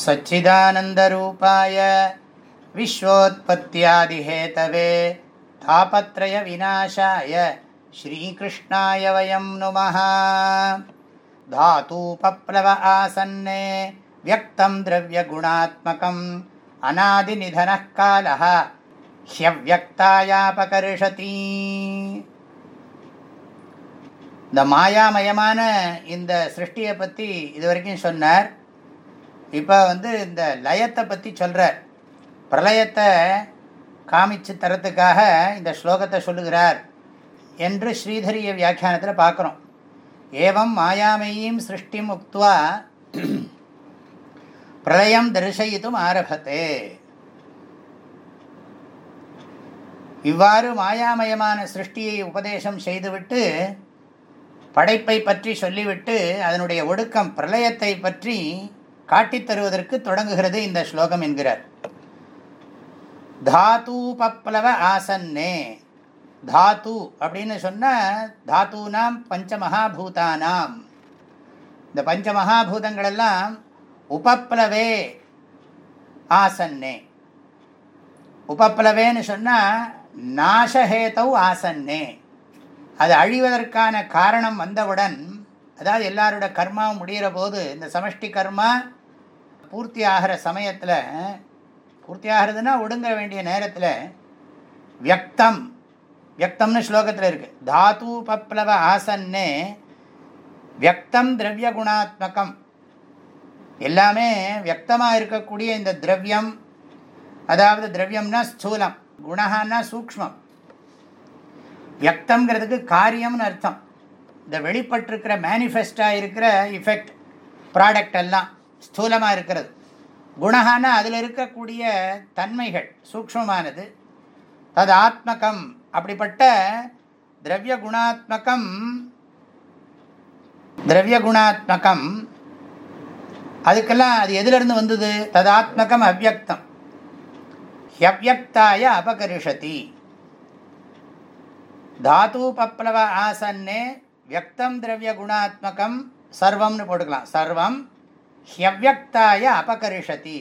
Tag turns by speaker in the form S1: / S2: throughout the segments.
S1: सच्चिदानन्दरूपाय विश्वोत्पत्त्यादिहेतवे तापत्रयविनाशाय श्रीकृष्णाय वयं नुमः धातूपप्लव आसन्ने व्यक्तं द्रव्यगुणात्मकम् अनादिनिधनः कालः ह्यव्यक्तायापकर्षति இந்த மாயாமயமான இந்த சிருஷ்டியை பற்றி இது வரைக்கும் சொன்னார் இப்போ வந்து இந்த லயத்தை பற்றி சொல்கிறார் பிரளயத்தை காமிச்சு தரத்துக்காக இந்த ஸ்லோகத்தை சொல்லுகிறார் என்று ஸ்ரீதரிய வியாக்கியானத்தில் பார்க்குறோம். ஏவம் மாயாமயீம் சிருஷ்டிம் உக்துவா பிரளயம் தரிசயித்தும் ஆரம்பத்தே இவ்வாறு மாயாமயமான சிருஷ்டியை உபதேசம் செய்துவிட்டு படைப்பை பற்றி சொல்லிவிட்டு அதனுடைய ஒடுக்கம் பிரளயத்தை பற்றி காட்டித் தருவதற்கு தொடங்குகிறது இந்த ஸ்லோகம் என்கிறார். தாத்தூபப்ளவ ஆசன்னே. தாத்து அப்படின்னு சொன்னால் தாத்தூனாம் பஞ்சமகாபூதானாம். இந்த பஞ்சமகாபூதங்களெல்லாம் உபப்ளவே ஆசன்னே. உபப்ளவேன்னு சொன்னால் நாசஹேதவ் ஆசன்னே. அது அழிவதற்கான காரணம் வந்தவுடன் அதாவது எல்லாரோட கர்மாவும் முடிகிற போது இந்த சமஷ்டி கர்மா பூர்த்தி ஆகிற சமயத்தில் பூர்த்தி ஆகிறதுனா ஒடுங்க வேண்டிய நேரத்தில் வியக்தம். வியக்தம்னு ஸ்லோகத்தில் இருக்குது தாத்து பப்ளவ ஆசன்னே வியக்தம் திரவிய குணாத்மகம். எல்லாமே வியக்தமாக இருக்கக்கூடிய இந்த திரவியம் அதாவது திரவியம்னா ஸ்தூலம் குணகான்னா சூக்மம் வியக்தங்கிறதுக்கு காரியம்னு அர்த்தம். இந்த வெளிப்பட்டிருக்கிற மேனிஃபெஸ்டாக இருக்கிற இஃபெக்ட் ப்ராடக்ட் எல்லாம். ஸ்தூலமாக இருக்கிறது குணகான அதில் இருக்கக்கூடிய தன்மைகள் சூக்மமானது தது ஆத்மகம் அப்படிப்பட்ட திரவிய குணாத்மகம் திரவிய குணாத்மகம் அதுக்கெல்லாம் அது எதிலிருந்து வந்தது? ததாத்மகம் அவ்வக்தம். ஹியவ்யக்தாய அபகரிஷதி. தாத்தூபப்ளவ ஆசன்னே வியக்தம் திரவிய குணாத்மகம் சர்வம்னு போட்டுக்கலாம். சர்வம் ஹியவ்யக்தாய அபகரிஷதி.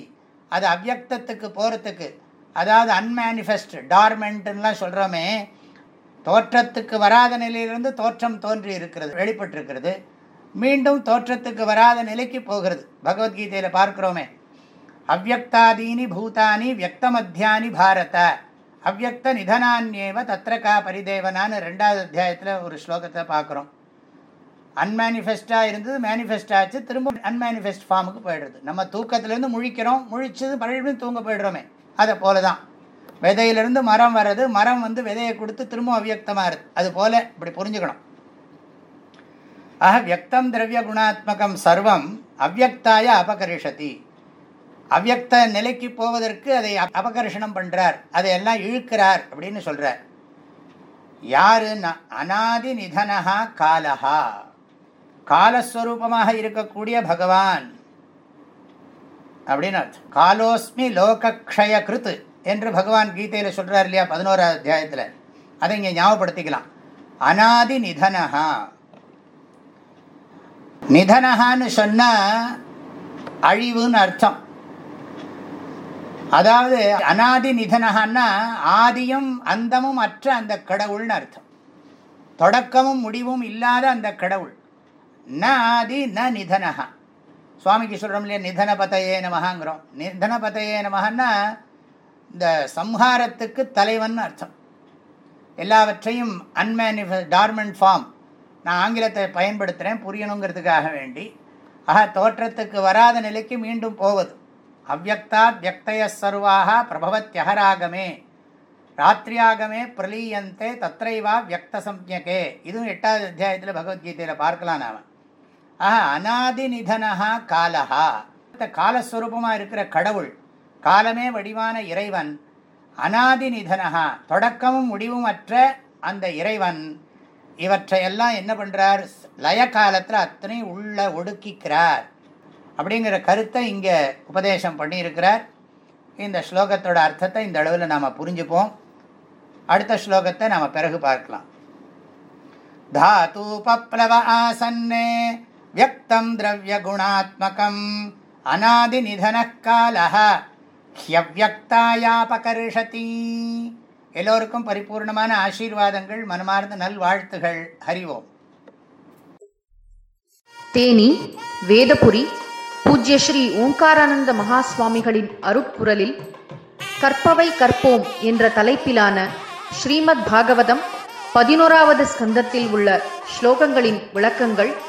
S1: அது அவ்வக்தத்துக்கு போகிறதுக்கு அதாவது அன்மேனிஃபெஸ்ட் டார்மெண்ட்டுன்னெலாம் சொல்கிறோமே தோற்றத்துக்கு வராத நிலையிலிருந்து தோற்றம் தோன்றி இருக்கிறது வெளிப்பட்டிருக்கிறது. மீண்டும் தோற்றத்துக்கு வராத நிலைக்கு போகிறது. பகவத்கீதையில் பார்க்குறோமே. அவ்வக்தாதீனி பூதானி வியக்தமத்தியானி பாரத. அவ்வக்த நிதனான்யேவ தத்திரகா பரிதேவனான்னு ரெண்டாவது அத்தியாயத்தில் ஒரு ஸ்லோகத்தை பார்க்குறோம். அன்மேனிஃபெஸ்டாக இருந்தது மேனிஃபெஸ்ட் ஆச்சு திரும்ப அன்மேனிஃபெஸ்ட் ஃபார்முக்கு போயிடுறது. நம்ம தூக்கத்துலேருந்து முழிக்கிறோம் முழிச்சது மறுபடியும் தூங்க போயிடுறோமே. அதை போல தான் விதையிலிருந்து மரம் வர்றது மரம் வந்து விதையை கொடுத்து திரும்ப அவ்வியக்தமாக இருக்குது அது போல் இப்படி புரிஞ்சுக்கணும். ஆக வியக்தம் திரவிய குணாத்மகம் சர்வம் அவ்வக்தாய அபகரிஷதி. அவ்வக்த நிலைக்கு போவதற்கு அதை அபகர்ஷணம் பண்ணுறார் அதையெல்லாம் இழுக்கிறார் அப்படின்னு சொல்கிறார் யாரு? அனாதி நிதனஹா காலஹா. காலஸ்வரூபமாக இருக்கக்கூடிய பகவான். அப்படின்னு அர்த்தம். காலோஸ்மி லோகக்ஷய கிருத்து என்று பகவான் கீதையில் சொல்கிறார் இல்லையா பதினோராவது அத்தியாயத்தில். அதை இங்கே ஞாபகப்படுத்திக்கலாம். அனாதி நிதனஹா. நிதனஹான்னு சொன்னால் அழிவுன்னு அர்த்தம். அதாவது அனாதி நிதனஹான்னா ஆதியும் அந்தமும் அற்ற அந்த கடவுள்னு அர்த்தம். தொடக்கமும் முடிவும் இல்லாத அந்த கடவுள். ந ஆதி ந நிதனகா சுவாமிக்கு சொல்கிறோம் இல்லையா நிதன நிதனபதையே நமகாங்கிறோம் நிதன நிதனபதையே நமகன்னா இந்த சம்ஹாரத்துக்கு தலைவன் அர்த்தம். எல்லாவற்றையும் அன்மேனிஃப டார்மெண்ட் ஃபார்ம் நான் ஆங்கிலத்தை பயன்படுத்துகிறேன் புரியணுங்கிறதுக்காக வேண்டி. ஆக தோற்றத்துக்கு வராத நிலைக்கு மீண்டும் போவது. அவ்வக்தா வியக்தய சர்வாக பிரபவத்யகராகமே ராத்திரியாகமே பிரலீயந்தே தத்ரைவா வியக்த சம்யகே இதுவும் எட்டாவது அத்தியாயத்தில் பகவத்கீதையில் பார்க்கலாம் நாம். ஆஹா அநாதி நிதனஹா காலஹா காலஸ்வரூபமாக இருக்கிற கடவுள் காலமே வடிவான இறைவன் அநாதி நிதனஹா தொடக்கமும் முடிவும் அற்ற அந்த இறைவன். இவற்றையெல்லாம் என்ன பண்ணுறார் லய காலத்தில் அத்தனை உள்ள ஒடுக்கிக்கிறார். அப்படிங்கிற கருத்தை இங்கே உபதேசம் பண்ணியிருக்கிறார். இந்த ஸ்லோகத்தோட அர்த்தத்தை இந்த அளவில் நாம் புரிஞ்சுப்போம். அடுத்த ஸ்லோகத்தை நாம் பிறகு பார்க்கலாம். தாத்து பப்ளவ ஆசன்னே. வியக்தம் திரவிய குணாத்மகம் அநாதி நிதன ஹியவியக்தாயாபகர்ஷதி எல்லோருக்கும் பரிபூர்ணமான ஆசீர்வாதங்கள் மனமார்ந்த நல்வாழ்த்துகள். ஹரிவோம்
S2: தேனி வேதபுரி பூஜ்ய ஸ்ரீ ஓங்காரானந்த மகாஸ்வாமிகளின் அருட்குரலில் கற்பவை கற்போம் என்ற தலைப்பிலான ஸ்ரீமத் பாகவதம் பதினோராவது ஸ்கந்தத்தில் உள்ள ஸ்லோகங்களின் விளக்கங்கள்